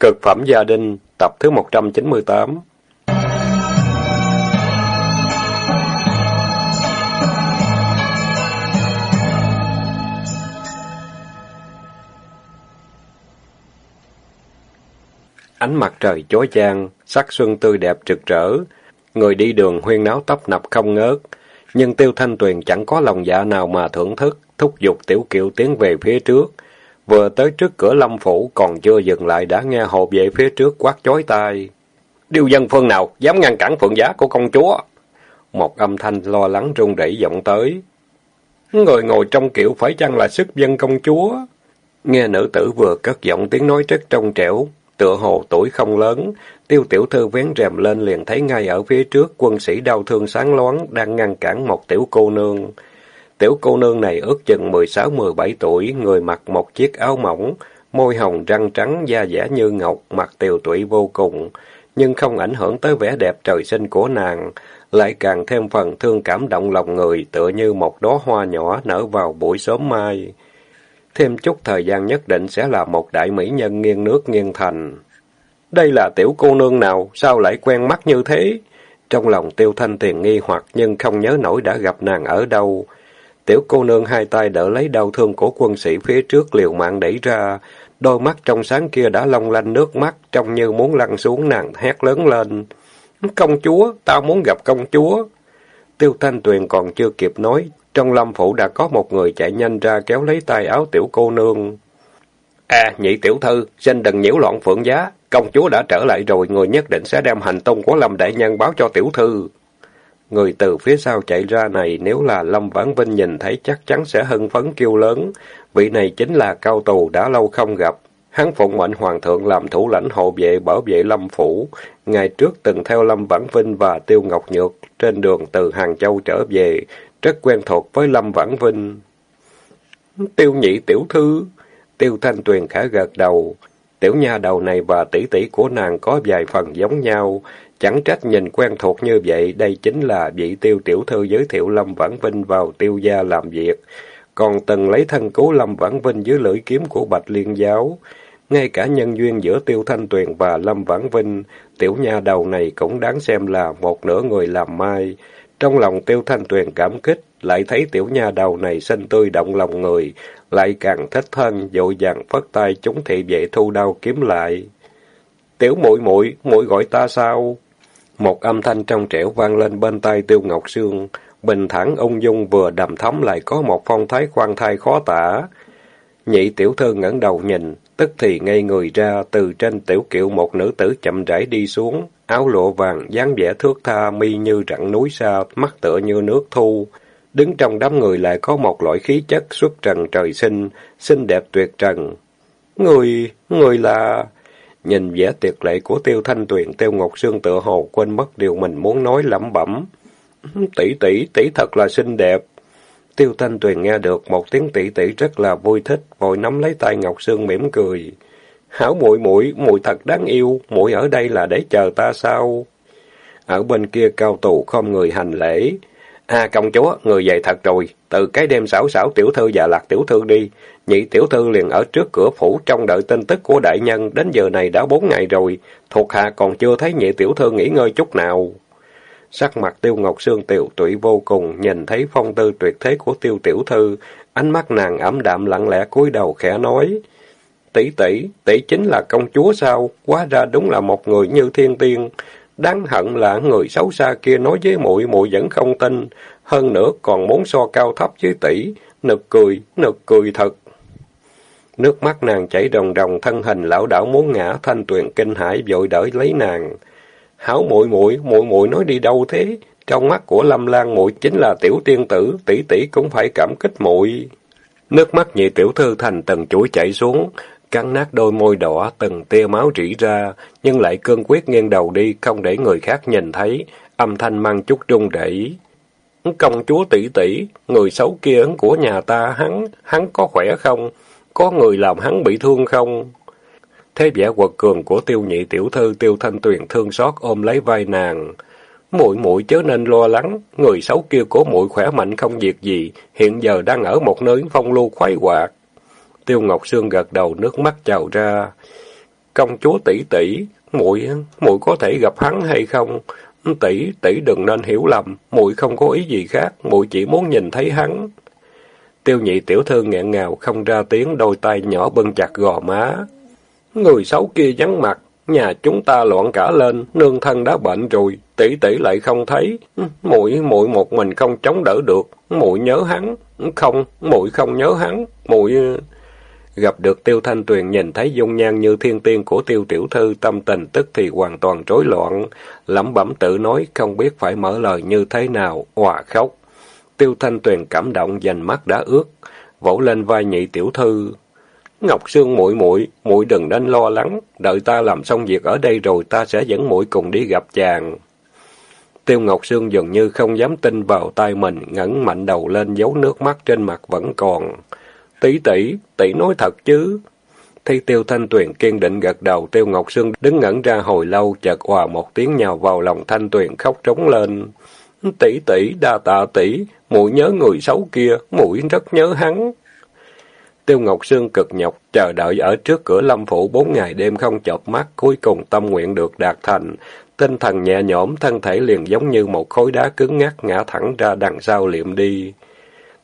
Cực phẩm gia đình, tập thứ 198 Ánh mặt trời chói chang, sắc xuân tươi đẹp trực rỡ, người đi đường huyên náo tấp nập không ngớt, nhưng Tiêu Thanh Tuyền chẳng có lòng dạ nào mà thưởng thức, thúc giục Tiểu Kiều tiến về phía trước. Vừa tới trước cửa lâm phủ còn chưa dừng lại đã nghe hộ vệ phía trước quát chói tai. Điều dân phương nào dám ngăn cản phượng giá của công chúa? Một âm thanh lo lắng run rẩy vọng tới. Người ngồi trong kiệu phải chăng là sức dân công chúa? Nghe nữ tử vừa cất giọng tiếng nói rất trong trẻo, tựa hồ tuổi không lớn, tiêu tiểu thư vén rèm lên liền thấy ngay ở phía trước quân sĩ đau thương sáng loáng đang ngăn cản một tiểu cô nương. Tiểu cô nương này ước chừng 16-17 tuổi, người mặc một chiếc áo mỏng, môi hồng răng trắng, da dẻ như ngọc, mặt tiều tụy vô cùng, nhưng không ảnh hưởng tới vẻ đẹp trời sinh của nàng, lại càng thêm phần thương cảm động lòng người, tựa như một đóa hoa nhỏ nở vào buổi sớm mai. Thêm chút thời gian nhất định sẽ là một đại mỹ nhân nghiêng nước nghiêng thành. Đây là tiểu cô nương nào, sao lại quen mắt như thế? Trong lòng tiêu thanh tiền nghi hoặc nhưng không nhớ nổi đã gặp nàng ở đâu. Tiểu cô nương hai tay đỡ lấy đau thương của quân sĩ phía trước liều mạng đẩy ra. Đôi mắt trong sáng kia đã long lanh nước mắt, trông như muốn lăn xuống nàng hét lớn lên. Công chúa, tao muốn gặp công chúa. Tiêu Thanh Tuyền còn chưa kịp nói, trong lâm phủ đã có một người chạy nhanh ra kéo lấy tay áo tiểu cô nương. À, nhị tiểu thư, xin đừng nhiễu loạn phượng giá. Công chúa đã trở lại rồi, người nhất định sẽ đem hành tung của Lâm Đại Nhân báo cho tiểu thư. Người từ phía sau chạy ra này nếu là Lâm Vãn Vinh nhìn thấy chắc chắn sẽ hưng phấn kêu lớn. Vị này chính là cao tù đã lâu không gặp. Hắn phụng mệnh hoàng thượng làm thủ lãnh hộ vệ bảo vệ Lâm Phủ. Ngày trước từng theo Lâm Vãn Vinh và Tiêu Ngọc Nhược trên đường từ Hàng Châu trở về, rất quen thuộc với Lâm Vãn Vinh. Tiêu nhị tiểu thư, Tiêu Thanh Tuyền khả gật đầu. Tiểu nha đầu này và tỷ tỷ của nàng có vài phần giống nhau, chẳng trách nhìn quen thuộc như vậy, đây chính là vị tiêu tiểu thư giới thiệu Lâm Vãn Vinh vào tiêu gia làm việc, còn từng lấy thân cứu Lâm Vãn Vinh dưới lưỡi kiếm của Bạch Liên Giáo. Ngay cả nhân duyên giữa Tiêu Thanh Tuyền và Lâm Vãn Vinh, tiểu nha đầu này cũng đáng xem là một nửa người làm mai. Trong lòng Tiêu Thanh Tuyền cảm kích, lại thấy tiểu nha đầu này xinh tươi động lòng người, lại càng thích thân, dội dàng phất tay chúng thị vệ thu đau kiếm lại. Tiểu muội muội muội gọi ta sao? Một âm thanh trong trẻo vang lên bên tai Tiêu Ngọc Sương, bình thản ung dung vừa đầm thấm lại có một phong thái khoan thai khó tả. Nhị tiểu thư ngẩng đầu nhìn, tức thì ngây người ra, từ trên tiểu kiệu một nữ tử chậm rãi đi xuống, áo lụa vàng, dáng vẻ thước tha, mi như rặng núi xa, mắt tựa như nước thu. Đứng trong đám người lại có một loại khí chất xuất trần trời sinh, xinh đẹp tuyệt trần. Người, người là... Nhìn vẻ tuyệt lệ của Tiêu Thanh Tuyền, Tiêu Ngọc Sương tựa hồ quên mất điều mình muốn nói lẩm bẩm. Tỷ tỷ, tỷ thật là xinh đẹp. Tiêu Thanh Tuyền nghe được một tiếng tỷ tỷ rất là vui thích, vội nắm lấy tay Ngọc Sương mỉm cười. Hảo muội muội, muội thật đáng yêu, muội ở đây là để chờ ta sao? Ở bên kia cao tù không người hành lễ. À công chúa, người về thật rồi, từ cái đêm xảo xảo tiểu thư và lạc tiểu thư đi. Nhị tiểu thư liền ở trước cửa phủ trong đợi tin tức của đại nhân, đến giờ này đã bốn ngày rồi, thuộc hạ còn chưa thấy nhị tiểu thư nghỉ ngơi chút nào. Sắc mặt tiêu ngọc sương tiểu tụy vô cùng, nhìn thấy phong tư tuyệt thế của tiêu tiểu thư, ánh mắt nàng ảm đạm lặng lẽ cúi đầu khẽ nói. Tỷ tỷ, tỷ chính là công chúa sao? Quá ra đúng là một người như thiên tiên. Đáng hận là người xấu xa kia nói với muội muội vẫn không tin, hơn nữa còn muốn so cao thấp với tỷ, nực cười, nực cười thật. Nước mắt nàng chảy ròng ròng, thân hình lão đảo muốn ngã, thanh tuyền kinh hãi vội đợi lấy nàng. Hảo muội muội, muội muội nói đi đâu thế? Trong mắt của Lâm Lan muội chính là tiểu tiên tử, tỷ tỷ cũng phải cảm kích muội. Nước mắt nhị tiểu thư thành từng chuỗi chảy xuống, cắn nát đôi môi đỏ, từng tia máu rỉ ra, nhưng lại cương quyết nghiêng đầu đi, không để người khác nhìn thấy, âm thanh mang chút run rẩy. Công chúa tỷ tỷ, người xấu kia của nhà ta, hắn, hắn có khỏe không? Có người làm hắn bị thương không? Thế vẻ quật cường của tiêu nhị tiểu thư tiêu thanh tuyền thương xót ôm lấy vai nàng. muội muội chớ nên lo lắng, người xấu kia của muội khỏe mạnh không việc gì, hiện giờ đang ở một nơi phong lưu khoái hoạt. Tiêu Ngọc Sương gật đầu nước mắt trào ra. công chúa tỷ tỷ, muội muội có thể gặp hắn hay không? Tỷ, tỷ đừng nên hiểu lầm, muội không có ý gì khác, muội chỉ muốn nhìn thấy hắn. Tiêu nhị tiểu thư nghẹn ngào không ra tiếng, đôi tay nhỏ bưng chặt gò má. Người xấu kia vắng mặt, nhà chúng ta loạn cả lên, nương thân đã bệnh rồi, tỷ tỷ lại không thấy, muội muội một mình không chống đỡ được, muội nhớ hắn, không, muội không nhớ hắn, muội Gặp được Tiêu Thanh Tuyền nhìn thấy dung nhan như thiên tiên của Tiêu Tiểu Thư, tâm tình tức thì hoàn toàn rối loạn, lẩm bẩm tự nói không biết phải mở lời như thế nào, hòa khóc. Tiêu Thanh Tuyền cảm động dành mắt đã ướt, vỗ lên vai nhị tiểu thư. Ngọc Sương muội muội, muội đừng nên lo lắng, đợi ta làm xong việc ở đây rồi ta sẽ dẫn muội cùng đi gặp chàng. Tiêu Ngọc Sương dường như không dám tin vào tay mình, ngẩng mạnh đầu lên giấu nước mắt trên mặt vẫn còn. Tỷ tỷ, tỷ nói thật chứ? Thấy Tiêu Thanh Tuyền kiên định gật đầu, Tiêu Ngọc Sương đứng ngẩn ra hồi lâu, chợt hòa một tiếng nhào vào lòng Thanh Tuyền khóc trống lên. Tỷ tỷ, đa tạ tỷ, muội nhớ người xấu kia, muội rất nhớ hắn. Tiêu Ngọc Sương cực nhọc, chờ đợi ở trước cửa lâm phủ bốn ngày đêm không chợp mắt, cuối cùng tâm nguyện được đạt thành. Tinh thần nhẹ nhõm, thân thể liền giống như một khối đá cứng ngắc ngã thẳng ra đằng sau liệm đi.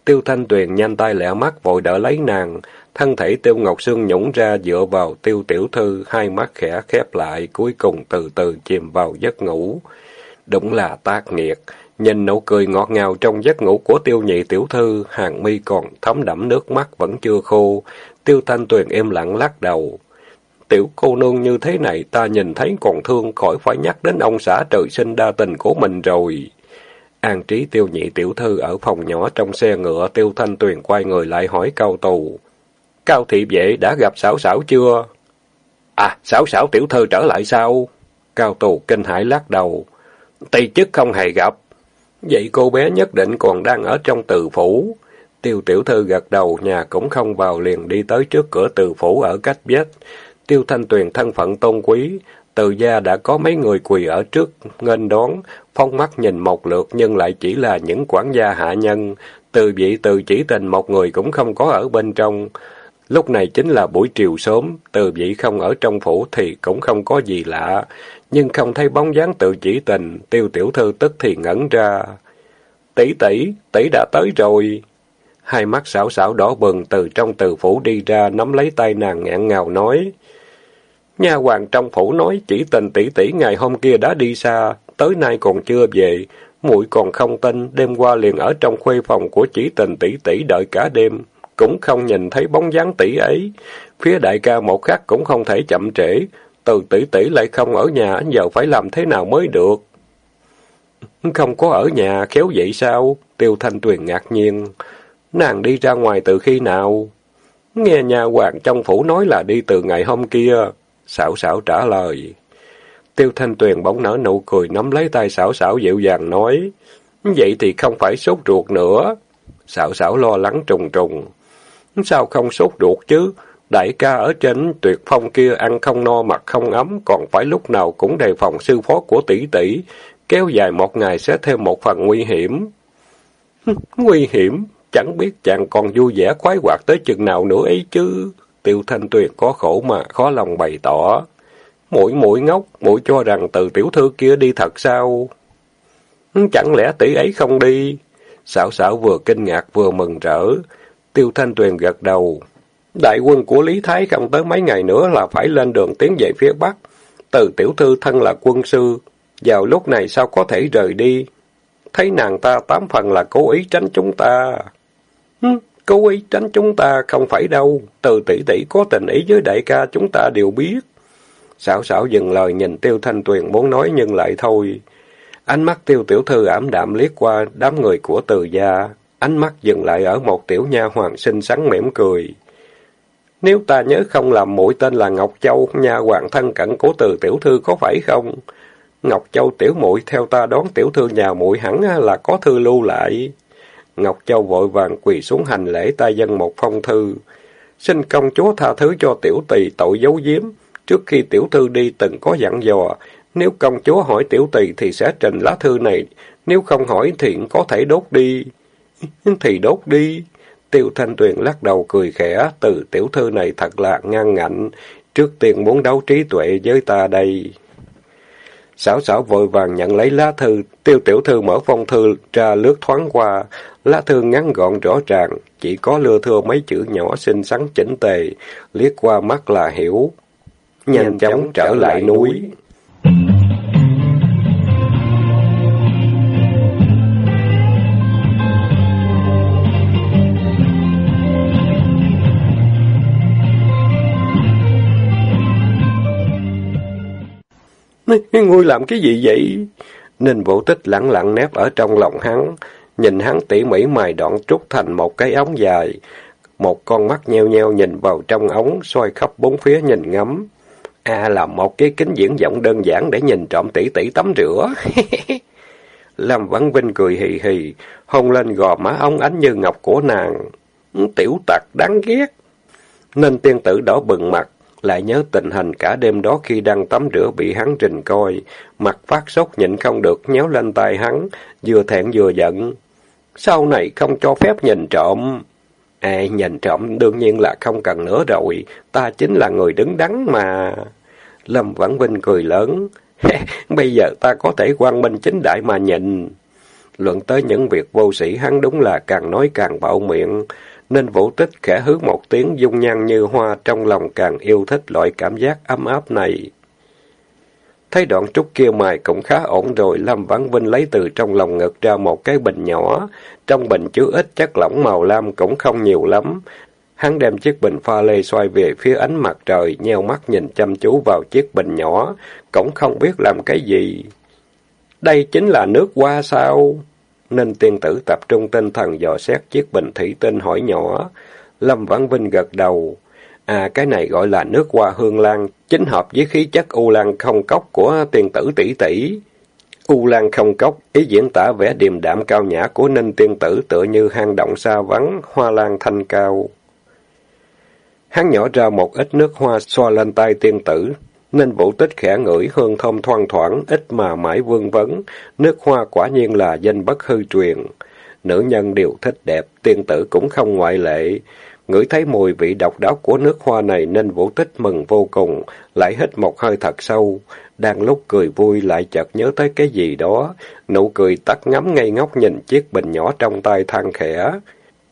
Tiêu Thanh Tuyền nhanh tay lẹ mắt vội đỡ lấy nàng, thân thể Tiêu Ngọc Sương nhũng ra dựa vào Tiêu Tiểu Thư, hai mắt khẽ khép lại, cuối cùng từ từ chìm vào giấc ngủ. Đúng là tác nghiệt, nhìn nụ cười ngọt ngào trong giấc ngủ của Tiêu Nhị Tiểu Thư, hàng mi còn thấm đẫm nước mắt vẫn chưa khô, Tiêu Thanh Tuyền im lặng lắc đầu. Tiểu cô nương như thế này ta nhìn thấy còn thương khỏi phải nhắc đến ông xã trời sinh đa tình của mình rồi. An trí tiêu nhị tiểu thư ở phòng nhỏ trong xe ngựa, tiêu thanh tuyền quay người lại hỏi cao tù. Cao thị vệ đã gặp xảo xảo chưa? À, xảo xảo tiểu thư trở lại sao? Cao tù kinh hãi lắc đầu. Tây chức không hề gặp. Vậy cô bé nhất định còn đang ở trong từ phủ. Tiêu tiểu thư gật đầu, nhà cũng không vào liền đi tới trước cửa từ phủ ở cách vết. Tiêu thanh tuyền thân phận tôn quý, từ gia đã có mấy người quỳ ở trước, nghênh đón, phong mắt nhìn một lượt nhưng lại chỉ là những quản gia hạ nhân. Từ vị từ chỉ tình một người cũng không có ở bên trong. Lúc này chính là buổi chiều sớm, từ vị không ở trong phủ thì cũng không có gì lạ. Nhưng không thấy bóng dáng tự chỉ tình, tiêu tiểu thư tức thì ngẩn ra. Tỷ tỷ, tỷ đã tới rồi. Hai mắt xảo xảo đỏ bừng từ trong từ phủ đi ra, nắm lấy tay nàng ngẹn ngào nói. Nha hoàng trong phủ nói chỉ tình tỷ tỷ ngày hôm kia đã đi xa, tới nay còn chưa về. muội còn không tin, đêm qua liền ở trong khuê phòng của chỉ tình tỷ tỷ đợi cả đêm, cũng không nhìn thấy bóng dáng tỷ ấy. Phía đại ca một khắc cũng không thể chậm trễ, từ tỷ tỷ lại không ở nhà, giờ phải làm thế nào mới được? Không có ở nhà, khéo vậy sao? Tiêu Thanh Tuyền ngạc nhiên. Nàng đi ra ngoài từ khi nào? Nghe nhà hoàng trong phủ nói là đi từ ngày hôm kia. Xảo xảo trả lời. Tiêu Thanh Tuyền bỗng nở nụ cười nắm lấy tay xảo xảo dịu dàng nói. Vậy thì không phải sốt ruột nữa. Xảo xảo lo lắng trùng trùng. Sao không sốt ruột chứ? Đại ca ở trên tuyệt phong kia ăn không no mặc không ấm, còn phải lúc nào cũng đề phòng sư phó của tỷ tỷ. Kéo dài một ngày sẽ thêm một phần nguy hiểm. nguy hiểm? Chẳng biết chàng còn vui vẻ khoái hoạt tới chừng nào nữa ấy chứ. Tiêu Thanh Tuyền có khổ mà khó lòng bày tỏ. Mũi mũi ngốc, mũi cho rằng từ tiểu thư kia đi thật sao? Chẳng lẽ tỷ ấy không đi? Xảo xảo vừa kinh ngạc vừa mừng rỡ. Tiêu Thanh Tuyền gật đầu. Đại quân của Lý Thái không tới mấy ngày nữa là phải lên đường tiến về phía Bắc. Từ tiểu thư thân là quân sư, vào lúc này sao có thể rời đi? Thấy nàng ta tám phần là cố ý tránh chúng ta. Cố ý tránh chúng ta không phải đâu, từ tỷ tỷ có tình ý với đại ca chúng ta đều biết. Xảo xảo dừng lời nhìn Tiêu Thanh Tuyền muốn nói nhưng lại thôi. Ánh mắt Tiêu Tiểu Thư ảm đạm liếc qua đám người của từ gia. Ánh mắt dừng lại ở một tiểu nha hoàng xinh xắn mỉm cười. Nếu ta nhớ không làm mũi tên là Ngọc Châu, nha hoàng thân cận của từ Tiểu Thư có phải không? Ngọc Châu tiểu muội theo ta đón Tiểu Thư nhà muội hẳn là có thư lưu lại. Ngọc Châu vội vàng quỳ xuống hành lễ tay dân một phong thư. Xin công chúa tha thứ cho tiểu tỳ tội giấu giếm. Trước khi tiểu thư đi từng có dặn dò, nếu công chúa hỏi tiểu tỳ thì sẽ trình lá thư này, nếu không hỏi thì có thể đốt đi. thì đốt đi. Tiêu Thanh Tuyền lắc đầu cười khẽ, từ tiểu thư này thật là ngang ngạnh. trước tiên muốn đấu trí tuệ với ta đây. Xảo xảo vội vàng nhận lấy lá thư, tiêu tiểu thư mở phong thư ra lướt thoáng qua. Lá thư ngắn gọn rõ ràng, chỉ có lưa thưa mấy chữ nhỏ xinh xắn chỉnh tề, liếc qua mắt là hiểu. Nhanh chóng trở lại núi. Ngươi làm cái gì vậy? Ninh Vũ Tích lặng lặng nép ở trong lòng hắn, nhìn hắn tỉ mỉ mài đoạn trút thành một cái ống dài. Một con mắt nheo nheo nhìn vào trong ống, soi khắp bốn phía nhìn ngắm. À là một cái kính diễn vọng đơn giản để nhìn trộm tỷ tỷ tắm rửa. Lâm Văn Vinh cười hì hì, hôn lên gò má ông ánh như ngọc của nàng. Tiểu tặc đáng ghét. Nên tiên tử đỏ bừng mặt, lại nhớ tình hình cả đêm đó khi đang tắm rửa bị hắn trình coi, mặt phát sốt nhịn không được nhéo lên tay hắn, vừa thẹn vừa giận. Sau này không cho phép nhìn trộm. À, nhìn trộm đương nhiên là không cần nữa rồi, ta chính là người đứng đắn mà. Lâm Vãn Vinh cười lớn, bây giờ ta có thể quang minh chính đại mà nhìn. Luận tới những việc vô sĩ hắn đúng là càng nói càng bạo miệng, nên vũ tích khẽ hứa một tiếng dung nhan như hoa trong lòng càng yêu thích loại cảm giác ấm áp này. Thấy đoạn trúc kia mài cũng khá ổn rồi, Lâm Vãn Vinh lấy từ trong lòng ngực ra một cái bình nhỏ. Trong bình chứa ít chất lỏng màu lam cũng không nhiều lắm. Hắn đem chiếc bình pha lê xoay về phía ánh mặt trời, nheo mắt nhìn chăm chú vào chiếc bình nhỏ, cũng không biết làm cái gì. Đây chính là nước hoa sao? Ninh tiên tử tập trung tinh thần dò xét chiếc bình thủy tinh hỏi nhỏ. Lâm Vãn Vinh gật đầu. À, cái này gọi là nước hoa hương lan, chính hợp với khí chất u lan không cốc của tiên tử tỷ tỷ. U lan không cốc, ý diễn tả vẻ điềm đạm cao nhã của ninh tiên tử tựa như hang động xa vắng, hoa lan thanh cao. Hắn nhỏ ra một ít nước hoa xoa lên tay tiên tử, nên vũ tích khẽ ngửi hương thơm thoang thoảng, ít mà mãi vương vấn. Nước hoa quả nhiên là danh bất hư truyền. Nữ nhân đều thích đẹp, tiên tử cũng không ngoại lệ. Ngửi thấy mùi vị độc đáo của nước hoa này nên vũ tích mừng vô cùng, lại hít một hơi thật sâu. Đang lúc cười vui lại chợt nhớ tới cái gì đó, nụ cười tắt ngắm ngây ngốc nhìn chiếc bình nhỏ trong tay than khẽ.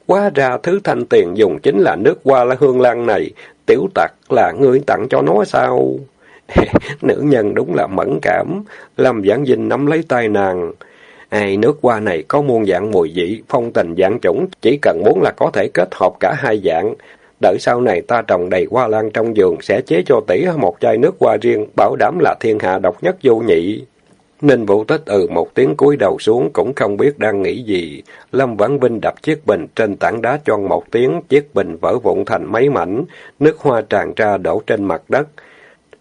Quá ra thứ thanh tiền dùng chính là nước hoa la hương lan này, tiểu tặc là người tặng cho nó sao? Nữ nhân đúng là mẫn cảm. làm Giảng Dinh nắm lấy tay nàng hai nước hoa này có muôn dạng mùi vị, phong tình dạng chủng, chỉ cần muốn là có thể kết hợp cả hai dạng. Đợi sau này ta trồng đầy hoa lan trong giường, sẽ chế cho tỷ một chai nước hoa riêng, bảo đảm là thiên hạ độc nhất vô nhị. Ninh Vũ Tích ừ một tiếng cúi đầu xuống cũng không biết đang nghĩ gì. Lâm Vãn Vinh đập chiếc bình trên tảng đá tròn một tiếng, chiếc bình vỡ vụn thành mấy mảnh, nước hoa tràn ra đổ trên mặt đất.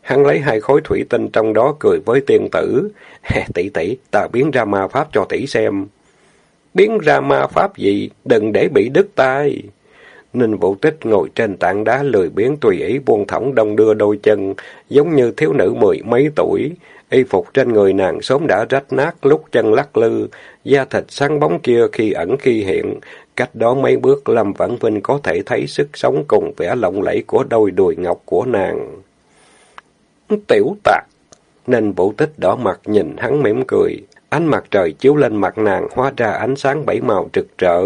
Hắn lấy hai khối thủy tinh trong đó cười với tiên tử. tỷ tỷ, ta biến ra ma pháp cho tỷ xem. Biến ra ma pháp gì? Đừng để bị đứt tay. Ninh Vũ Tích ngồi trên tảng đá lười biến tùy ý buông thõng đông đưa đôi chân, giống như thiếu nữ mười mấy tuổi. Y phục trên người nàng sớm đã rách nát lúc chân lắc lư, da thịt sáng bóng kia khi ẩn khi hiện. Cách đó mấy bước Lâm Vãn Vinh có thể thấy sức sống cùng vẻ lộng lẫy của đôi đùi ngọc của nàng. Tiểu tạc. Nên vũ tích đỏ mặt nhìn hắn mỉm cười. Ánh mặt trời chiếu lên mặt nàng hóa ra ánh sáng bảy màu trực rỡ.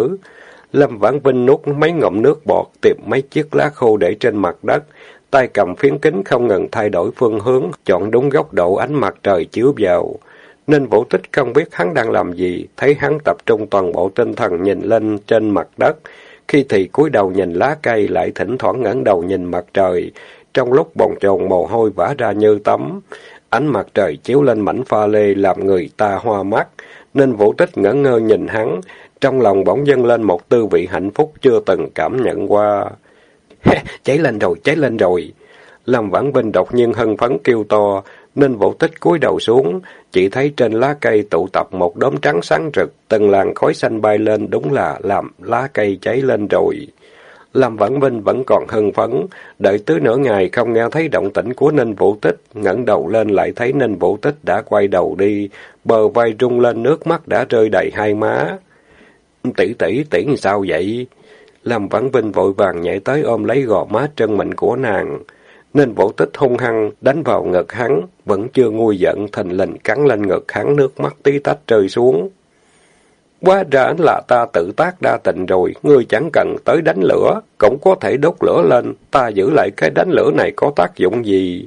Lâm Vãn Vinh nuốt mấy ngụm nước bọt, tìm mấy chiếc lá khô để trên mặt đất. Tay cầm phiến kính không ngừng thay đổi phương hướng, chọn đúng góc độ ánh mặt trời chiếu vào. Nên vũ tích không biết hắn đang làm gì, thấy hắn tập trung toàn bộ tinh thần nhìn lên trên mặt đất. Khi thì cúi đầu nhìn lá cây, lại thỉnh thoảng ngẩng đầu nhìn mặt trời, trong lúc bồng chồn mồ hôi vã ra như tắm. Ánh mặt trời chiếu lên mảnh pha lê làm người ta hoa mắt, nên vũ tích ngỡ ngơ nhìn hắn, trong lòng bỗng dâng lên một tư vị hạnh phúc chưa từng cảm nhận qua. cháy lên rồi, cháy lên rồi. Lâm Vãn Vinh đột nhiên hân phấn kêu to, nên vũ tích cúi đầu xuống, chỉ thấy trên lá cây tụ tập một đốm trắng sáng rực, từng làn khói xanh bay lên đúng là làm lá cây cháy lên rồi. Lâm Vãn Vinh vẫn còn hưng phấn, đợi tới nửa ngày không nghe thấy động tĩnh của Ninh Vũ Tích, ngẩng đầu lên lại thấy Ninh Vũ Tích đã quay đầu đi, bờ vai rung lên nước mắt đã rơi đầy hai má. Tỷ tỷ, tỷ sao vậy? Lâm Vãn Vinh vội vàng nhảy tới ôm lấy gò má chân mịn của nàng. ninh vũ tích hung hăng đánh vào ngực hắn, vẫn chưa nguôi giận, thành lình cắn lên ngực hắn nước mắt tí tách rơi xuống. Quá ra là ta tự tác đa tình rồi, ngươi chẳng cần tới đánh lửa, cũng có thể đốt lửa lên, ta giữ lại cái đánh lửa này có tác dụng gì?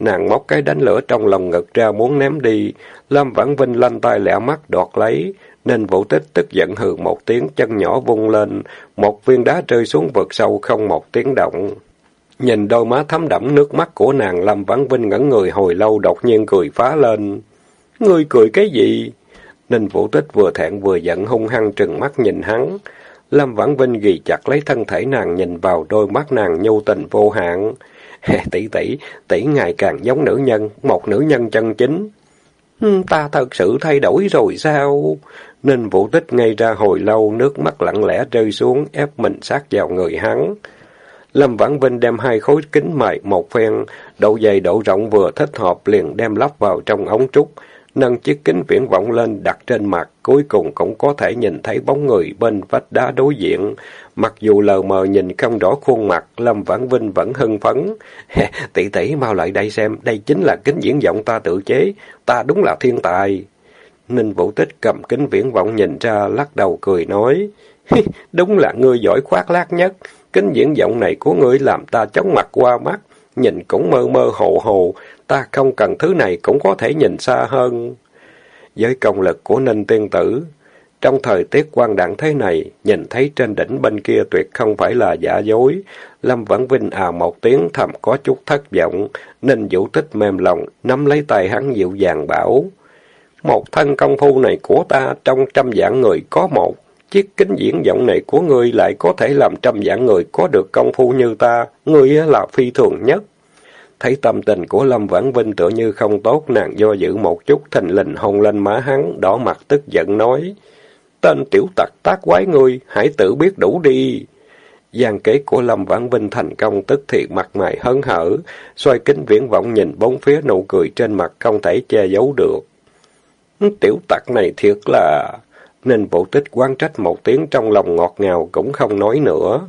Nàng móc cái đánh lửa trong lòng ngực ra muốn ném đi, Lâm Vãn Vinh lanh tay lẹ mắt đoạt lấy, nên vũ tích tức giận hừ một tiếng chân nhỏ vung lên, một viên đá rơi xuống vực sâu không một tiếng động. Nhìn đôi má thấm đẫm nước mắt của nàng Lâm Vãn Vinh ngẩn người hồi lâu đột nhiên cười phá lên. Ngươi cười cái gì? Ninh Vũ Tích vừa thẹn vừa giận hung hăng trừng mắt nhìn hắn. Lâm Vãn Vinh ghi chặt lấy thân thể nàng nhìn vào đôi mắt nàng nhu tình vô hạn. tỷ tỷ, tỷ ngày càng giống nữ nhân, một nữ nhân chân chính. Ta thật sự thay đổi rồi sao? Ninh Vũ Tích ngay ra hồi lâu, nước mắt lặng lẽ rơi xuống, ép mình sát vào người hắn. Lâm Vãn Vinh đem hai khối kính mài một phen, độ dày độ rộng vừa thích hợp liền đem lắp vào trong ống trúc, nâng chiếc kính viễn vọng lên đặt trên mặt, cuối cùng cũng có thể nhìn thấy bóng người bên vách đá đối diện. Mặc dù lờ mờ nhìn không rõ khuôn mặt, Lâm Vãn Vinh vẫn hưng phấn. tỷ tỷ mau lại đây xem, đây chính là kính viễn vọng ta tự chế, ta đúng là thiên tài. Ninh Vũ Tích cầm kính viễn vọng nhìn ra, lắc đầu cười nói, đúng là ngươi giỏi khoác lác nhất, kính viễn vọng này của ngươi làm ta chóng mặt qua mắt, nhìn cũng mơ mơ hồ hồ, ta không cần thứ này cũng có thể nhìn xa hơn. Với công lực của Ninh Tiên Tử, trong thời tiết quan đẳng thế này, nhìn thấy trên đỉnh bên kia tuyệt không phải là giả dối. Lâm Vãn Vinh à một tiếng thầm có chút thất vọng, Ninh Vũ Tích mềm lòng, nắm lấy tay hắn dịu dàng bảo. Một thân công phu này của ta trong trăm dạng người có một, chiếc kính diễn vọng này của ngươi lại có thể làm trăm dạng người có được công phu như ta, ngươi là phi thường nhất. Thấy tâm tình của Lâm Vãn Vinh tựa như không tốt, nàng do dự một chút, thành lình hôn lên má hắn, đỏ mặt tức giận nói, tên tiểu tặc tác quái ngươi, hãy tự biết đủ đi. Giang kế của Lâm Vãn Vinh thành công tức thì mặt mày hớn hở, xoay kính viễn vọng nhìn bốn phía nụ cười trên mặt không thể che giấu được. Tiểu tặc này thiệt là... Nên bộ tích quan trách một tiếng trong lòng ngọt ngào cũng không nói nữa.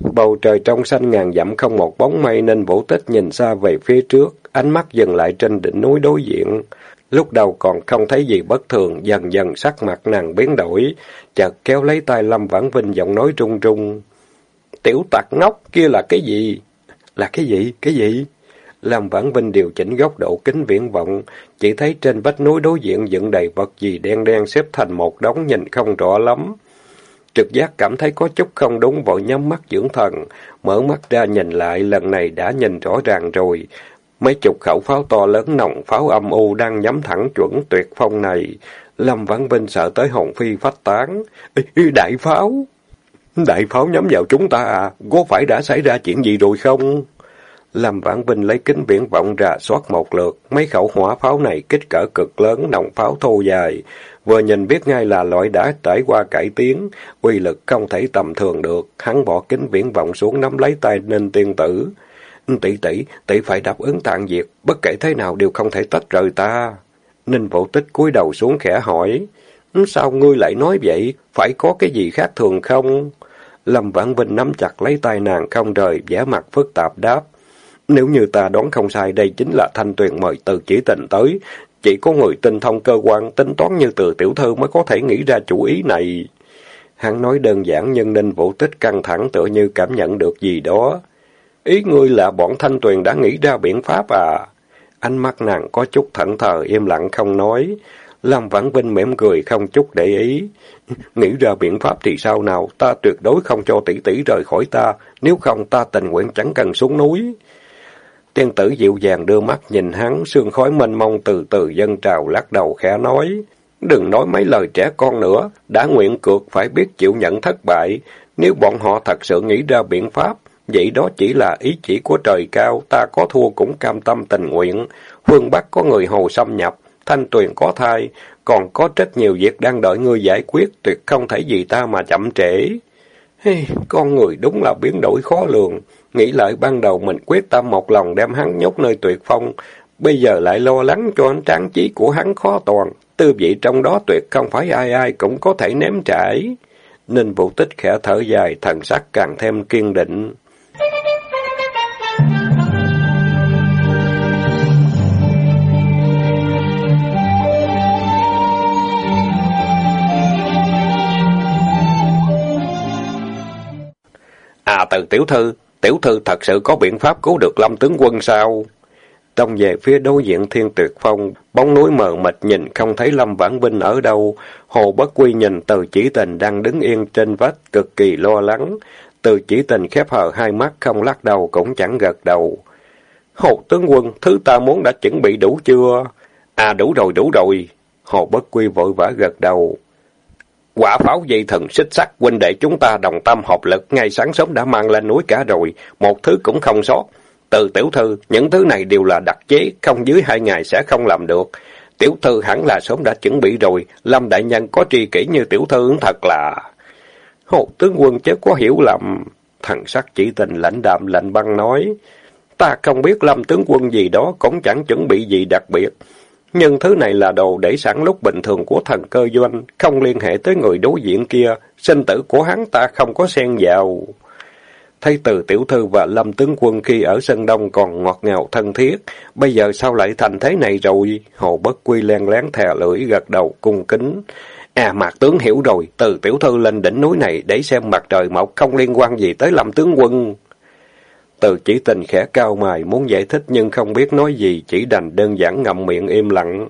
Bầu trời trong xanh ngàn dặm không một bóng mây nên vũ tích nhìn xa về phía trước, ánh mắt dừng lại trên đỉnh núi đối diện. Lúc đầu còn không thấy gì bất thường, dần dần sắc mặt nàng biến đổi, chợt kéo lấy tay Lâm Vãn Vinh giọng nói trung trung. Tiểu tặc ngốc, kia là cái gì? Là cái gì? Cái gì? Lâm Vãn Vinh điều chỉnh góc độ kính viễn vọng, chỉ thấy trên vách núi đối diện dựng đầy vật gì đen đen xếp thành một đống nhìn không rõ lắm. Trực giác cảm thấy có chút không đúng vội nhắm mắt dưỡng thần, mở mắt ra nhìn lại lần này đã nhìn rõ ràng rồi. Mấy chục khẩu pháo to lớn nòng pháo âm u đang nhắm thẳng chuẩn tuyệt phong này. Lâm Văn Vinh sợ tới hồn phi phách tán. Đại pháo! Đại pháo nhắm vào chúng ta à? Có phải đã xảy ra chuyện gì rồi không? Lâm Vãn Vinh lấy kính viễn vọng ra soát một lượt, mấy khẩu hỏa pháo này kích cỡ cực lớn, nòng pháo thô dài, vừa nhìn biết ngay là loại đã trải qua cải tiến, uy lực không thể tầm thường được, hắn bỏ kính viễn vọng xuống nắm lấy tay nên tiên tử. Tỷ tỷ, tỷ phải đáp ứng tạng diệt, bất kể thế nào đều không thể tách rời ta. Ninh Vũ Tích cúi đầu xuống khẽ hỏi, sao ngươi lại nói vậy, phải có cái gì khác thường không? Lâm Vãn Vinh nắm chặt lấy tay nàng không rời, vẻ mặt phức tạp đáp. Nếu như ta đoán không sai, đây chính là thanh tuyền mời từ chỉ tình tới. Chỉ có người tinh thông cơ quan, tính toán như từ tiểu thư mới có thể nghĩ ra chủ ý này. Hắn nói đơn giản nhưng Ninh Vũ Tích căng thẳng tựa như cảm nhận được gì đó. Ý ngươi là bọn thanh tuyền đã nghĩ ra biện pháp à? Ánh mắt nàng có chút thẫn thờ, im lặng không nói. Lâm Vãn Vinh mỉm cười không chút để ý. Nghĩ ra biện pháp thì sao nào, ta tuyệt đối không cho tỷ tỷ rời khỏi ta, nếu không ta tình nguyện chẳng cần xuống núi. Tiên tử dịu dàng đưa mắt nhìn hắn, sương khói mênh mông từ từ dân trào lắc đầu khẽ nói. Đừng nói mấy lời trẻ con nữa, đã nguyện cược phải biết chịu nhận thất bại. Nếu bọn họ thật sự nghĩ ra biện pháp, vậy đó chỉ là ý chỉ của trời cao, ta có thua cũng cam tâm tình nguyện. Phương Bắc có người hồ xâm nhập, Thanh Tuyền có thai, còn có rất nhiều việc đang đợi ngươi giải quyết, tuyệt không thể vì ta mà chậm trễ. Hey, con người đúng là biến đổi khó lường. Nghĩ lại ban đầu mình quyết tâm một lòng đem hắn nhốt nơi tuyệt phong, bây giờ lại lo lắng cho ánh tráng trí của hắn khó toàn, tư vị trong đó tuyệt không phải ai ai cũng có thể ném trải. Ninh Vũ Tích khẽ thở dài, thần sắc càng thêm kiên định. À từ tiểu thư, tiểu thư thật sự có biện pháp cứu được lâm tướng quân sao? Tông về phía đối diện thiên tuyệt phong, bóng núi mờ mịt nhìn không thấy Lâm Vãn Vinh ở đâu. Hồ Bất Quy nhìn từ chỉ tình đang đứng yên trên vách, cực kỳ lo lắng. Từ chỉ tình khép hờ hai mắt không lắc đầu cũng chẳng gật đầu. Hồ tướng quân, thứ ta muốn đã chuẩn bị đủ chưa? À đủ rồi, đủ rồi. Hồ Bất Quy vội vã gật đầu. Quả pháo dây thần xích sắt huynh đệ chúng ta đồng tâm hợp lực ngay sáng sớm đã mang lên núi cả rồi, một thứ cũng không sót. Từ tiểu thư, những thứ này đều là đặc chế, không dưới hai ngày sẽ không làm được. Tiểu thư hẳn là sớm đã chuẩn bị rồi, Lâm Đại Nhân có tri kỷ như tiểu thư thật là... Hồ tướng quân chớ có hiểu lầm. thần sắc chỉ tình lãnh đạm lạnh băng nói. Ta không biết Lâm tướng quân gì đó, cũng chẳng chuẩn bị gì đặc biệt. Nhưng thứ này là đồ để sẵn lúc bình thường của thần cơ doanh, không liên hệ tới người đối diện kia. Sinh tử của hắn ta không có xen vào. Thấy từ tiểu thư và lâm tướng quân khi ở sân đông còn ngọt ngào thân thiết, bây giờ sao lại thành thế này rồi? Hồ Bất Quy len lén thè lưỡi gật đầu cung kính. À mạc tướng hiểu rồi, từ tiểu thư lên đỉnh núi này để xem mặt trời mọc không liên quan gì tới lâm tướng quân. Từ chỉ tình khẽ cao mày muốn giải thích nhưng không biết nói gì, chỉ đành đơn giản ngậm miệng im lặng.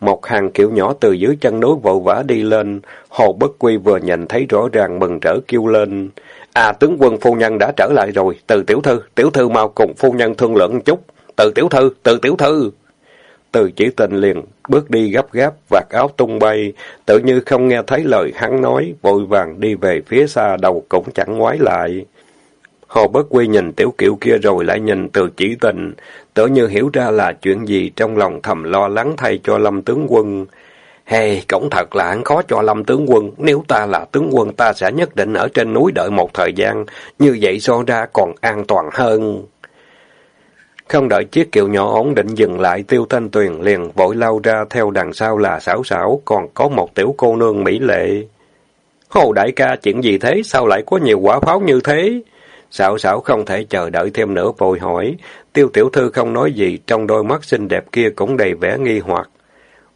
Một hàng kiểu nhỏ từ dưới chân núi vội vã đi lên, Hồ Bất Quy vừa nhìn thấy rõ ràng mừng rỡ kêu lên. À tướng quân phu nhân đã trở lại rồi, từ tiểu thư, tiểu thư mau cùng phu nhân thương lượng chút. Từ tiểu thư, từ tiểu thư. Từ chỉ tình liền, bước đi gấp gáp, vạt áo tung bay, tự như không nghe thấy lời hắn nói, vội vàng đi về phía xa, đầu cũng chẳng ngoái lại. Hồ Bất Quy nhìn tiểu kiệu kia rồi lại nhìn từ chỉ tình, tự như hiểu ra là chuyện gì trong lòng thầm lo lắng thay cho lâm tướng quân. Hey, cổng thật là hắn khó cho lâm tướng quân, nếu ta là tướng quân ta sẽ nhất định ở trên núi đợi một thời gian, như vậy so ra còn an toàn hơn. Không đợi chiếc kiệu nhỏ ổn định dừng lại, Tiêu Thanh Tuyền liền vội lao ra theo đằng sau là xảo xảo, còn có một tiểu cô nương mỹ lệ. Hồ đại ca, chuyện gì thế? Sao lại có nhiều quả pháo như thế? Xảo xảo không thể chờ đợi thêm nữa vội hỏi. Tiêu tiểu thư không nói gì, trong đôi mắt xinh đẹp kia cũng đầy vẻ nghi hoặc.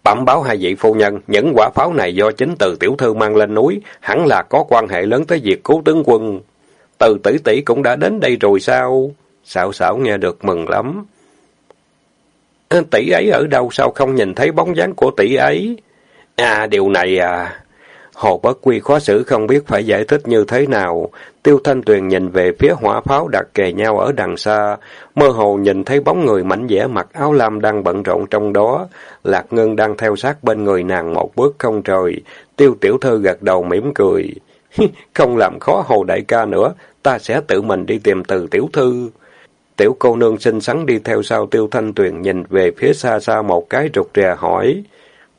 Bẩm báo hai vị phu nhân, những quả pháo này do chính từ tiểu thư mang lên núi, hẳn là có quan hệ lớn tới việc cứu tướng quân. Từ tỷ tỷ cũng đã đến đây rồi sao? Xảo xảo nghe được mừng lắm. Tỷ ấy ở đâu sao không nhìn thấy bóng dáng của tỷ ấy? À, điều này à... Hồ Bất Quy khó xử không biết phải giải thích như thế nào. Tiêu Thanh Tuyền nhìn về phía hỏa pháo đặt kề nhau ở đằng xa, mơ hồ nhìn thấy bóng người mảnh vẽ mặc áo lam đang bận rộn trong đó. Lạc Ngân đang theo sát bên người nàng một bước không trời. Tiêu Tiểu Thư gật đầu mỉm cười. không làm khó Hồ Đại ca nữa, ta sẽ tự mình đi tìm từ Tiểu Thư. Tiểu cô nương xinh xắn đi theo sau Tiêu Thanh Tuyền nhìn về phía xa xa một cái rụt rè hỏi.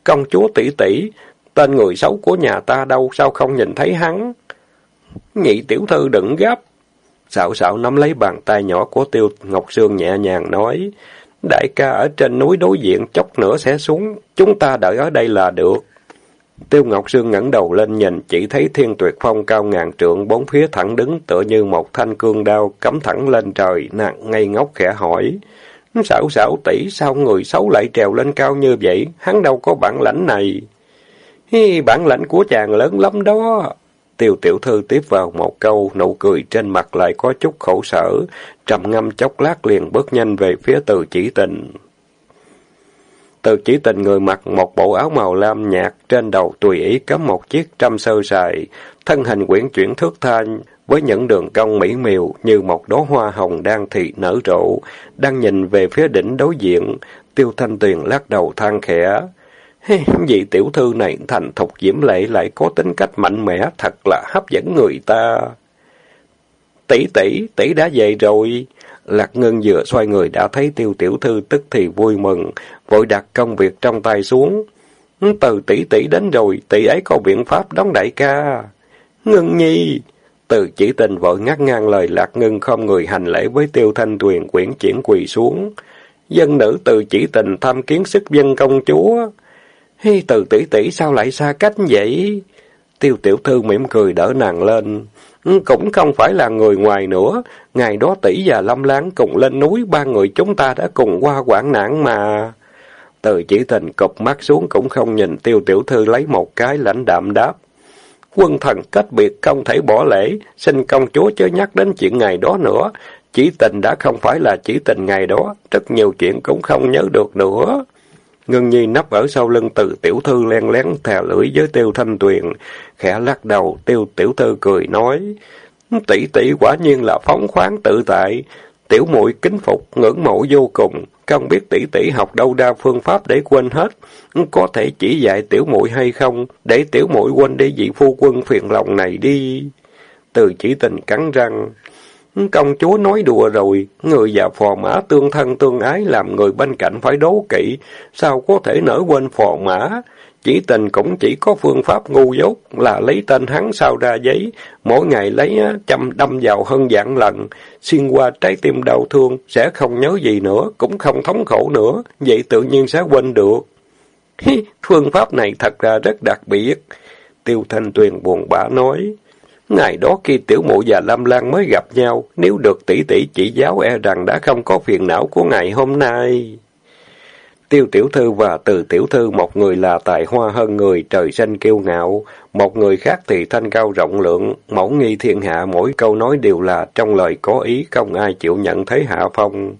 Công chúa tỷ tỷ, tên người xấu của nhà ta đâu, sao không nhìn thấy hắn? Nhị tiểu thư đừng gấp. Xạo xạo nắm lấy bàn tay nhỏ của Tiêu Ngọc Sương nhẹ nhàng nói. Đại ca ở trên núi đối diện chốc nữa sẽ xuống, chúng ta đợi ở đây là được. Tiêu Ngọc Sương ngẩng đầu lên nhìn, chỉ thấy thiên tuyệt phong cao ngàn trượng, bốn phía thẳng đứng tựa như một thanh cương đao cắm thẳng lên trời, nặng ngây ngốc khẽ hỏi. Xảo xảo tỷ sao người xấu lại trèo lên cao như vậy, hắn đâu có bản lãnh này. Hi, bản lãnh của chàng lớn lắm đó. Tiêu tiểu thư tiếp vào một câu, nụ cười trên mặt lại có chút khổ sở, trầm ngâm chốc lát liền bước nhanh về phía từ chỉ tình. Từ chỉ tình người mặc một bộ áo màu lam nhạt, trên đầu tùy ý cắm một chiếc trăm sơ sài, thân hình quyển chuyển thước thanh, với những đường cong mỹ miều như một đóa hoa hồng đang thị nở rộ, đang nhìn về phía đỉnh đối diện, tiêu thanh tuyền lắc đầu than khẽ. Vị tiểu thư này thành thục diễm lệ lại có tính cách mạnh mẽ, thật là hấp dẫn người ta. Tỷ tỷ, tỷ đã về rồi. Lạc Ngân vừa xoay người đã thấy tiêu tiểu thư tức thì vui mừng, vội đặt công việc trong tay xuống. Từ tỷ tỷ đến rồi, tỷ ấy có biện pháp đón đại ca. Ngân nhi! Từ chỉ tình vội ngắt ngang lời Lạc Ngân không người hành lễ với tiêu thanh tuyền quyển chuyển quỳ xuống. Dân nữ từ chỉ tình tham kiến sức dân công chúa. Hi, từ tỷ tỷ sao lại xa cách vậy? Tiêu tiểu thư mỉm cười đỡ nàng lên. Ừ, cũng không phải là người ngoài nữa. Ngày đó tỷ và Lâm Láng cùng lên núi, ba người chúng ta đã cùng qua quảng nạn mà. Từ chỉ tình cụp mắt xuống cũng không nhìn tiêu tiểu thư lấy một cái lãnh đạm đáp. Quân thần cách biệt không thể bỏ lễ, xin công chúa chớ nhắc đến chuyện ngày đó nữa. Chỉ tình đã không phải là chỉ tình ngày đó, rất nhiều chuyện cũng không nhớ được nữa. Ngân Nhi nấp ở sau lưng từ tiểu thư len lén thè lưỡi với tiêu thanh tuyền, khẽ lắc đầu, tiêu tiểu thư cười nói, tỷ tỷ quả nhiên là phóng khoáng tự tại, tiểu muội kính phục, ngưỡng mộ vô cùng, không biết tỷ tỷ học đâu đa phương pháp để quên hết, có thể chỉ dạy tiểu muội hay không, để tiểu muội quên đi vị phu quân phiền lòng này đi. Từ chỉ tình cắn răng, Công chúa nói đùa rồi, người già phò mã tương thân tương ái làm người bên cạnh phải đố kỵ, sao có thể nỡ quên phò mã. Chỉ tình cũng chỉ có phương pháp ngu dốt là lấy tên hắn sao ra giấy, mỗi ngày lấy chăm đâm vào hơn dạng lần, xuyên qua trái tim đau thương, sẽ không nhớ gì nữa, cũng không thống khổ nữa, vậy tự nhiên sẽ quên được. Hi, phương pháp này thật ra rất đặc biệt. Tiêu Thanh Tuyền buồn bã nói. Ngày đó khi tiểu mụ và Lâm Lan mới gặp nhau, nếu được tỷ tỷ chỉ giáo e rằng đã không có phiền não của ngày hôm nay. Tiêu tiểu thư và từ tiểu thư một người là tài hoa hơn người trời sinh kiêu ngạo, một người khác thì thanh cao rộng lượng, mẫu nghi thiên hạ mỗi câu nói đều là trong lời có ý, không ai chịu nhận thấy hạ phong.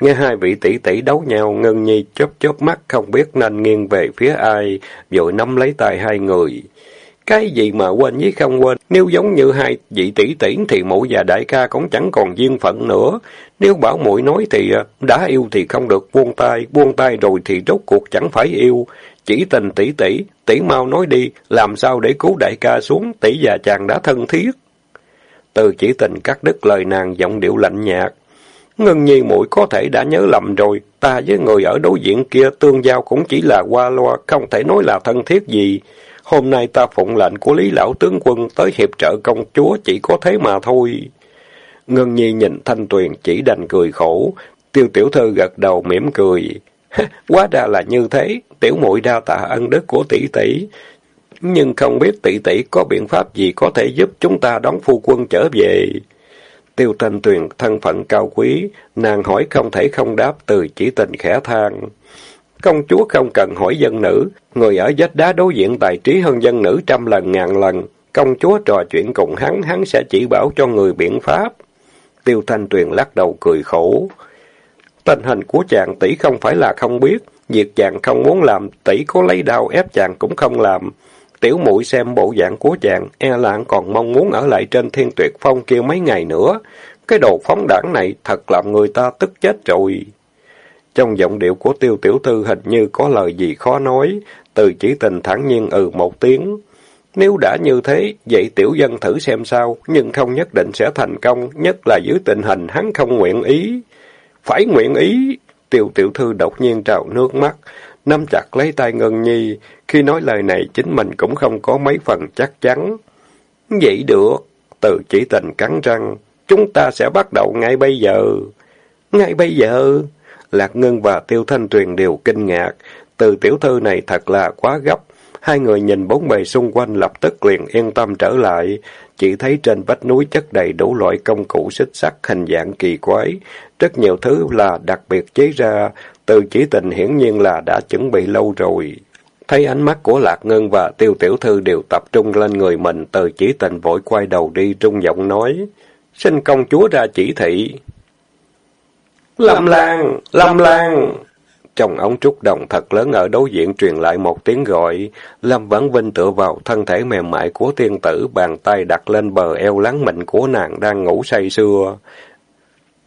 Nghe hai vị tỷ tỷ đấu nhau, Ngân Nhi chớp chớp mắt không biết nên nghiêng về phía ai, vội nắm lấy tay hai người. Cái gì mà quên với không quên, nếu giống như hai vị tỷ tỷ thì mụ và đại ca cũng chẳng còn duyên phận nữa. Nếu bảo muội nói thì à, đã yêu thì không được buông tay, buông tay rồi thì rốt cuộc chẳng phải yêu. Chỉ tình tỷ tỷ, tỷ mau nói đi, làm sao để cứu đại ca xuống, tỷ và chàng đã thân thiết. Từ chỉ tình cắt đứt lời nàng giọng điệu lạnh nhạt. Ngân nhi muội có thể đã nhớ lầm rồi, ta với người ở đối diện kia tương giao cũng chỉ là qua loa, không thể nói là thân thiết gì. Hôm nay ta phụng lệnh của Lý Lão Tướng Quân tới hiệp trợ công chúa chỉ có thế mà thôi. Ngân Nhi nhìn Thanh Tuyền chỉ đành cười khổ. Tiêu tiểu thư gật đầu mỉm cười. Quá ra là như thế, tiểu muội đa tạ ân đức của tỷ tỷ. Nhưng không biết tỷ tỷ có biện pháp gì có thể giúp chúng ta đón phu quân trở về. Tiêu Thanh Tuyền thân phận cao quý, nàng hỏi không thể không đáp từ chỉ tình khẽ than. Công chúa không cần hỏi dân nữ, người ở vách đá đối diện tài trí hơn dân nữ trăm lần ngàn lần. Công chúa trò chuyện cùng hắn, hắn sẽ chỉ bảo cho người biện pháp. Tiêu Thanh Tuyền lắc đầu cười khổ. Tình hình của chàng tỷ không phải là không biết, việc chàng không muốn làm, tỷ có lấy đau ép chàng cũng không làm. Tiểu muội xem bộ dạng của chàng, e lạng còn mong muốn ở lại trên thiên tuyệt phong kia mấy ngày nữa. Cái đồ phóng đảng này thật làm người ta tức chết rồi. Trong giọng điệu của tiêu tiểu thư hình như có lời gì khó nói, từ chỉ tình thẳng nhiên ừ một tiếng. Nếu đã như thế, vậy tiểu dân thử xem sao, nhưng không nhất định sẽ thành công, nhất là dưới tình hình hắn không nguyện ý. Phải nguyện ý! Tiêu tiểu thư đột nhiên trào nước mắt, nắm chặt lấy tay Ngân Nhi, khi nói lời này chính mình cũng không có mấy phần chắc chắn. Vậy được, từ chỉ tình cắn răng, chúng ta sẽ bắt đầu ngay bây giờ. Ngay bây giờ? Lạc Ngân và Tiêu Thanh Tuyền đều kinh ngạc. Từ tiểu thư này thật là quá gấp. Hai người nhìn bốn bề xung quanh lập tức liền yên tâm trở lại. Chỉ thấy trên vách núi chất đầy đủ loại công cụ xích sắt hình dạng kỳ quái. Rất nhiều thứ là đặc biệt chế ra. Từ chỉ tình hiển nhiên là đã chuẩn bị lâu rồi. Thấy ánh mắt của Lạc Ngân và Tiêu Tiểu Thư đều tập trung lên người mình, từ chỉ tình vội quay đầu đi trung giọng nói. Xin công chúa ra chỉ thị. Lâm Lan! Lâm Lan! Trong ống trúc đồng thật lớn ở đối diện truyền lại một tiếng gọi. Lâm Vãn Vinh tựa vào thân thể mềm mại của tiên tử, bàn tay đặt lên bờ eo lắng mịn của nàng đang ngủ say sưa.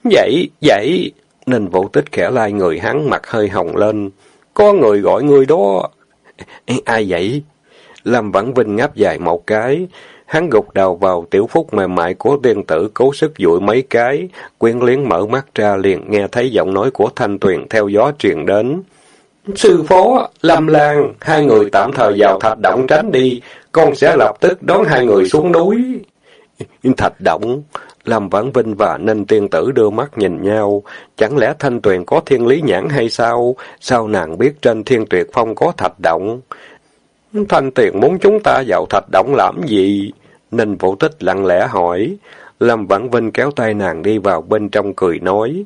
Dậy! Dậy! Ninh vũ tích khẽ lai người hắn mặt hơi hồng lên. Có người gọi người đó. Ai vậy? Lâm Vãn Vinh ngáp dài một cái. Hắn gục đầu vào tiểu phúc mềm mại của tiên tử cố sức dụi mấy cái, quyến liếng mở mắt ra liền nghe thấy giọng nói của Thanh Tuyền theo gió truyền đến. Sư phó, Lâm Lan, hai người tạm thời vào thạch động tránh đi, con sẽ lập tức đón hai người xuống núi. Thạch động, Lâm Vãn Vinh và Ninh Tiên Tử đưa mắt nhìn nhau, chẳng lẽ Thanh Tuyền có thiên lý nhãn hay sao? Sao nàng biết trên thiên tuyệt phong có thạch động? Thanh Tiền muốn chúng ta vào thạch động làm gì? Ninh Vũ Tích lặng lẽ hỏi. Lâm Vãn Vinh kéo tay nàng đi vào bên trong cười nói.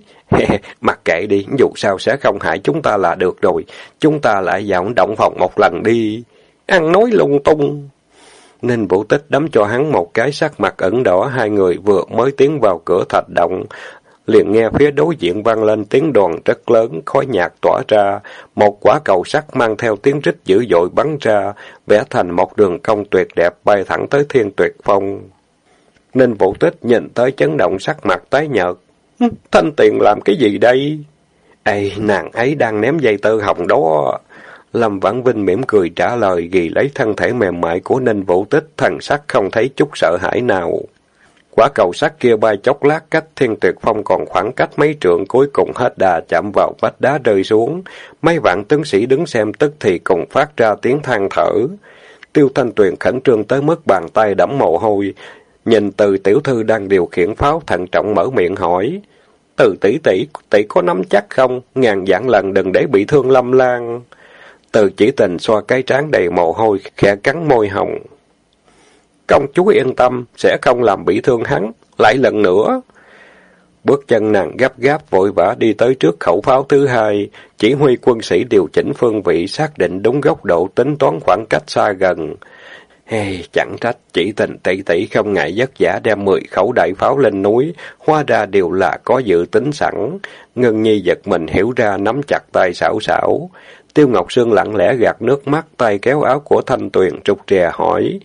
Mặc kệ đi, dù sao sẽ không hại chúng ta là được rồi. Chúng ta lại vào động phòng một lần đi. Ăn nói lung tung. Ninh Vũ Tích đấm cho hắn một cái sắc mặt ẩn đỏ, hai người vừa mới tiến vào cửa thạch động. Liền nghe phía đối diện vang lên tiếng đoàn rất lớn, khói nhạc tỏa ra, một quả cầu sắt mang theo tiếng rít dữ dội bắn ra, vẽ thành một đường cong tuyệt đẹp bay thẳng tới thiên tuyệt phong. Ninh Vũ Tích nhìn tới chấn động sắc mặt tái nhợt. Thanh tiền làm cái gì đây? Ê, nàng ấy đang ném dây tơ hồng đó. Lâm Vãn Vinh mỉm cười trả lời ghi lấy thân thể mềm mại của Ninh Vũ Tích, thần sắc không thấy chút sợ hãi nào. Quả cầu sắt kia bay chốc lát cách thiên tuyệt phong còn khoảng cách mấy trượng cuối cùng hết đà chạm vào vách đá rơi xuống. Mấy vạn tướng sĩ đứng xem tức thì cùng phát ra tiếng than thở. Tiêu Thanh Tuyền khẩn trương tới mức bàn tay đẫm mồ hôi. Nhìn từ tiểu thư đang điều khiển pháo thận trọng mở miệng hỏi. Từ tỷ tỷ, tỷ có nắm chắc không? Ngàn dạng lần đừng để bị thương lâm lan. Từ chỉ tình xoa cái trán đầy mồ hôi, khẽ cắn môi hồng. Công chúa yên tâm, sẽ không làm bị thương hắn. Lại lần nữa. Bước chân nàng gấp gáp vội vã đi tới trước khẩu pháo thứ hai, chỉ huy quân sĩ điều chỉnh phương vị xác định đúng góc độ tính toán khoảng cách xa gần. Hey, chẳng trách chỉ tình tỷ tỷ không ngại vất giả đem mười khẩu đại pháo lên núi, hóa ra đều là có dự tính sẵn. Ngân Nhi giật mình hiểu ra nắm chặt tay xảo xảo. Tiêu Ngọc Sương lặng lẽ gạt nước mắt, tay kéo áo của Thanh Tuyền trục trè hỏi.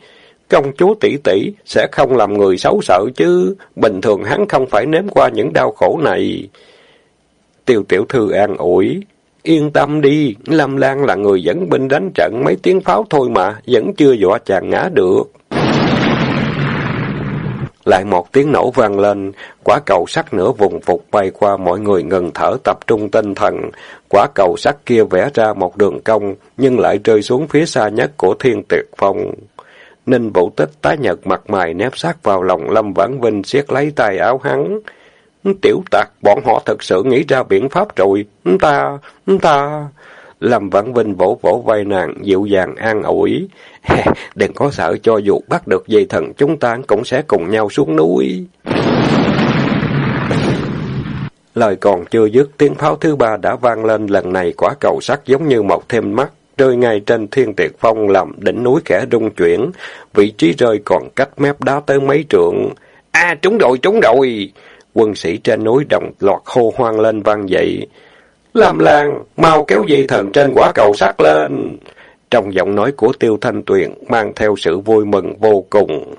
Công chúa tỷ tỷ sẽ không làm người xấu sợ chứ, bình thường hắn không phải nếm qua những đau khổ này. Tiêu tiểu thư an ủi, yên tâm đi, Lâm Lan là người dẫn binh đánh trận mấy tiếng pháo thôi mà, vẫn chưa dọa chàng ngã được. Lại một tiếng nổ vang lên, quả cầu sắt nửa vùng phục bay qua mọi người ngừng thở tập trung tinh thần. Quả cầu sắt kia vẽ ra một đường cong, nhưng lại rơi xuống phía xa nhất của thiên tuyệt phong. Ninh Vũ Tích tái nhợt mặt mày nép sát vào lòng Lâm Vãn Vinh siết lấy tay áo hắn. Tiểu tạc, bọn họ thật sự nghĩ ra biện pháp rồi. Ta, ta... Lâm Vãn Vinh vỗ vỗ vai nàng, dịu dàng an ủi. Đừng có sợ cho dù bắt được dây thần chúng ta cũng sẽ cùng nhau xuống núi. Lời còn chưa dứt, tiếng pháo thứ ba đã vang lên lần này quả cầu sắt giống như một thêm mắt, rơi ngay trên thiên tiệt phong làm đỉnh núi khẽ rung chuyển, vị trí rơi còn cách mép đá tới mấy trượng. À, trúng rồi, trúng rồi! Quân sĩ trên núi đồng loạt hô hoang lên vang dậy. Làm làng, mau kéo dây thần trên quả cầu sắt lên! Trong giọng nói của Tiêu Thanh Tuyền mang theo sự vui mừng vô cùng.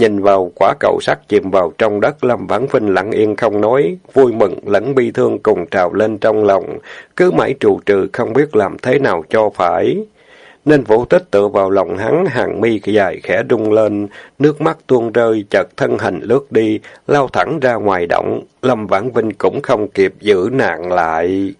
Nhìn vào quả cầu sắt chìm vào trong đất, Lâm Vãn Vinh lặng yên không nói, vui mừng lẫn bi thương cùng trào lên trong lòng, cứ mãi trù trừ không biết làm thế nào cho phải. Nên vũ tích tựa vào lòng hắn, hàng mi dài khẽ rung lên, nước mắt tuôn rơi, chợt thân hình lướt đi, lao thẳng ra ngoài động, Lâm Vãn Vinh cũng không kịp giữ nạn lại.